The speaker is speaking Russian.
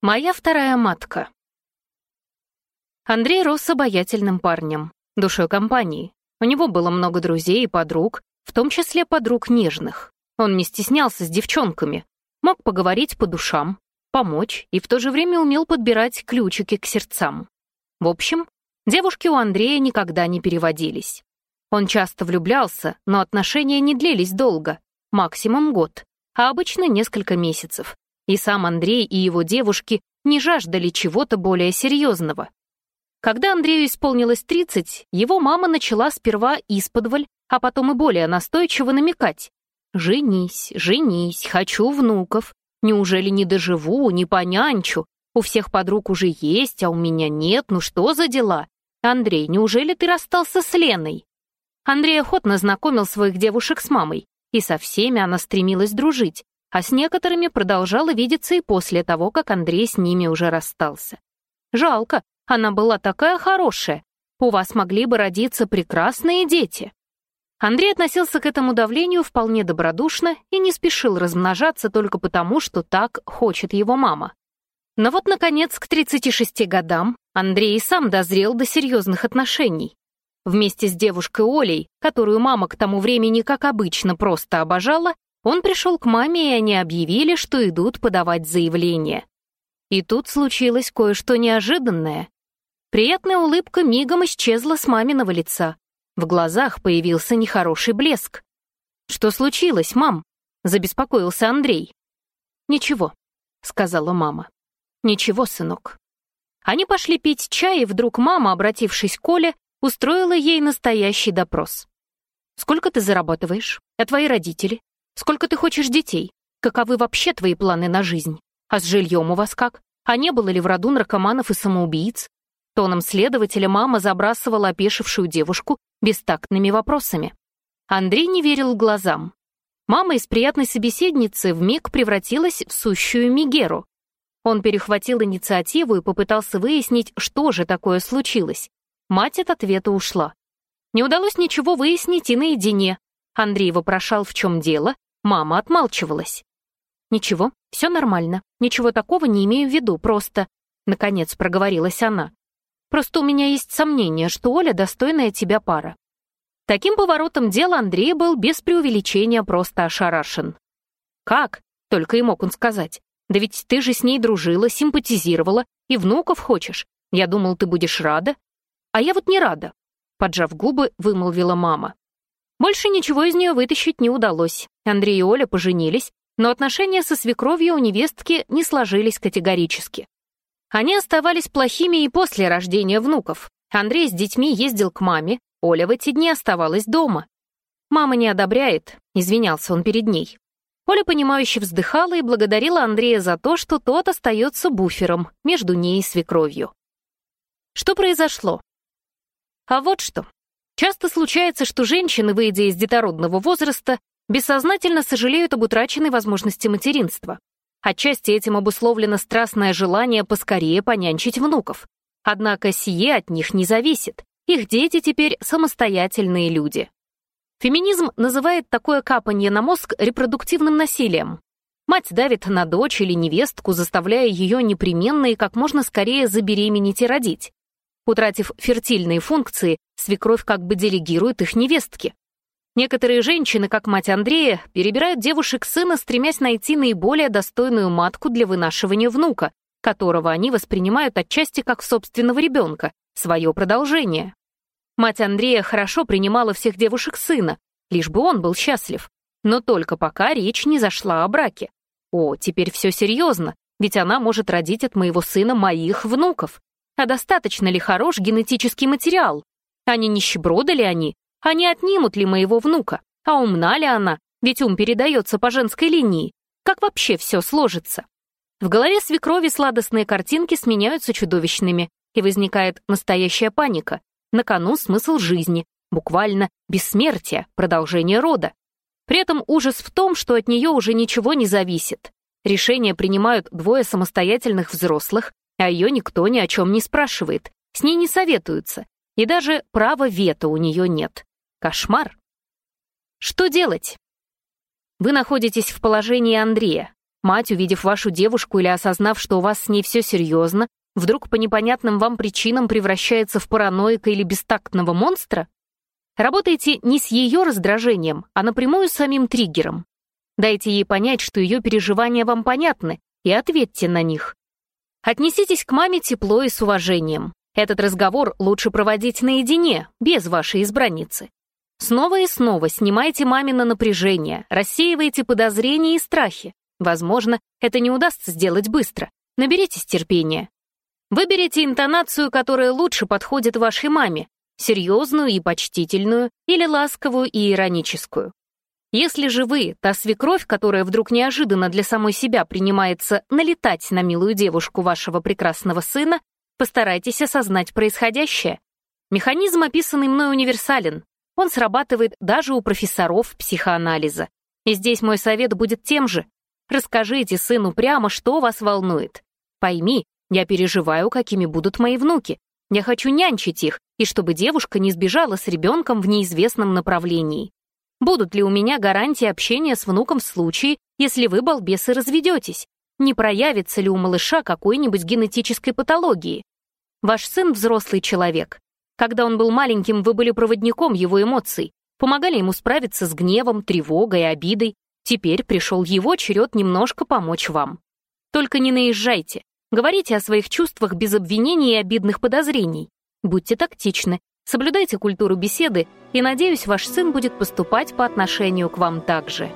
Моя вторая матка. Андрей рос обаятельным парнем, душой компании. У него было много друзей и подруг, в том числе подруг нежных. Он не стеснялся с девчонками, мог поговорить по душам, помочь и в то же время умел подбирать ключики к сердцам. В общем, девушки у Андрея никогда не переводились. Он часто влюблялся, но отношения не длились долго, максимум год, а обычно несколько месяцев, и сам Андрей и его девушки не жаждали чего-то более серьезного. Когда Андрею исполнилось 30, его мама начала сперва исподволь, а потом и более настойчиво намекать. «Женись, женись, хочу внуков. Неужели не доживу, не понянчу? У всех подруг уже есть, а у меня нет, ну что за дела? Андрей, неужели ты расстался с Леной?» Андрей охотно знакомил своих девушек с мамой, и со всеми она стремилась дружить, а с некоторыми продолжала видеться и после того, как Андрей с ними уже расстался. Жалко, она была такая хорошая. У вас могли бы родиться прекрасные дети. Андрей относился к этому давлению вполне добродушно и не спешил размножаться только потому, что так хочет его мама. Но вот, наконец, к 36 годам Андрей сам дозрел до серьезных отношений. Вместе с девушкой Олей, которую мама к тому времени, как обычно, просто обожала, он пришел к маме, и они объявили, что идут подавать заявление. И тут случилось кое-что неожиданное. Приятная улыбка мигом исчезла с маминого лица. В глазах появился нехороший блеск. «Что случилось, мам?» — забеспокоился Андрей. «Ничего», — сказала мама. «Ничего, сынок». Они пошли пить чай, и вдруг мама, обратившись к Коле, устроила ей настоящий допрос. «Сколько ты зарабатываешь? А твои родители? Сколько ты хочешь детей? Каковы вообще твои планы на жизнь? А с жильем у вас как? А не было ли в роду наркоманов и самоубийц? Тоном следователя мама забрасывала опешившую девушку бестактными вопросами. Андрей не верил глазам. Мама из приятной собеседницы вмиг превратилась в сущую Мигеру. Он перехватил инициативу и попытался выяснить, что же такое случилось. Мать от ответа ушла. Не удалось ничего выяснить и наедине. Андрей вопрошал, в чем дело, Мама отмалчивалась. «Ничего, все нормально. Ничего такого не имею в виду, просто...» Наконец проговорилась она. «Просто у меня есть сомнение, что Оля достойная тебя пара». Таким поворотом дела Андрей был без преувеличения просто ошарашен. «Как?» — только и мог он сказать. «Да ведь ты же с ней дружила, симпатизировала и внуков хочешь. Я думал, ты будешь рада». «А я вот не рада», — поджав губы, вымолвила мама. Больше ничего из нее вытащить не удалось. Андрей и Оля поженились, но отношения со свекровью у невестки не сложились категорически. Они оставались плохими и после рождения внуков. Андрей с детьми ездил к маме, Оля в эти дни оставалась дома. «Мама не одобряет», — извинялся он перед ней. Оля, понимающе вздыхала и благодарила Андрея за то, что тот остается буфером между ней и свекровью. Что произошло? А вот что. Часто случается, что женщины, выйдя из детородного возраста, бессознательно сожалеют об утраченной возможности материнства. Отчасти этим обусловлено страстное желание поскорее понянчить внуков. Однако сие от них не зависит. Их дети теперь самостоятельные люди. Феминизм называет такое капание на мозг репродуктивным насилием. Мать давит на дочь или невестку, заставляя ее непременно и как можно скорее забеременеть и родить. Утратив фертильные функции, свекровь как бы делегирует их невестке, Некоторые женщины, как мать Андрея, перебирают девушек сына, стремясь найти наиболее достойную матку для вынашивания внука, которого они воспринимают отчасти как собственного ребенка, свое продолжение. Мать Андрея хорошо принимала всех девушек сына, лишь бы он был счастлив. Но только пока речь не зашла о браке. О, теперь все серьезно, ведь она может родить от моего сына моих внуков. А достаточно ли хорош генетический материал? А не нищеброды ли они? А не отнимут ли моего внука? А умна ли она? Ведь ум передается по женской линии. Как вообще все сложится? В голове свекрови сладостные картинки сменяются чудовищными, и возникает настоящая паника. На кону смысл жизни, буквально бессмертие, продолжение рода. При этом ужас в том, что от нее уже ничего не зависит. Решения принимают двое самостоятельных взрослых, а ее никто ни о чем не спрашивает, с ней не советуются, и даже права вето у нее нет. Кошмар! Что делать? Вы находитесь в положении Андрея. Мать, увидев вашу девушку или осознав, что у вас с ней все серьезно, вдруг по непонятным вам причинам превращается в параноика или бестактного монстра? Работайте не с ее раздражением, а напрямую с самим триггером. Дайте ей понять, что ее переживания вам понятны, и ответьте на них. Отнеситесь к маме тепло и с уважением. Этот разговор лучше проводить наедине, без вашей избранницы. Снова и снова снимайте мамино напряжение, рассеивайте подозрения и страхи. Возможно, это не удастся сделать быстро. Наберитесь терпения. Выберите интонацию, которая лучше подходит вашей маме, серьезную и почтительную, или ласковую и ироническую. Если же вы — та свекровь, которая вдруг неожиданно для самой себя принимается налетать на милую девушку вашего прекрасного сына, постарайтесь осознать происходящее. Механизм, описанный мной, универсален он срабатывает даже у профессоров психоанализа. И здесь мой совет будет тем же. Расскажите сыну прямо, что вас волнует. Пойми, я переживаю, какими будут мои внуки. Я хочу нянчить их, и чтобы девушка не сбежала с ребенком в неизвестном направлении. Будут ли у меня гарантии общения с внуком в случае, если вы, балбесы, разведетесь? Не проявится ли у малыша какой-нибудь генетической патологии? Ваш сын взрослый человек. Когда он был маленьким, вы были проводником его эмоций, помогали ему справиться с гневом, тревогой, обидой. Теперь пришел его черед немножко помочь вам. Только не наезжайте. Говорите о своих чувствах без обвинений и обидных подозрений. Будьте тактичны, соблюдайте культуру беседы, и, надеюсь, ваш сын будет поступать по отношению к вам так же.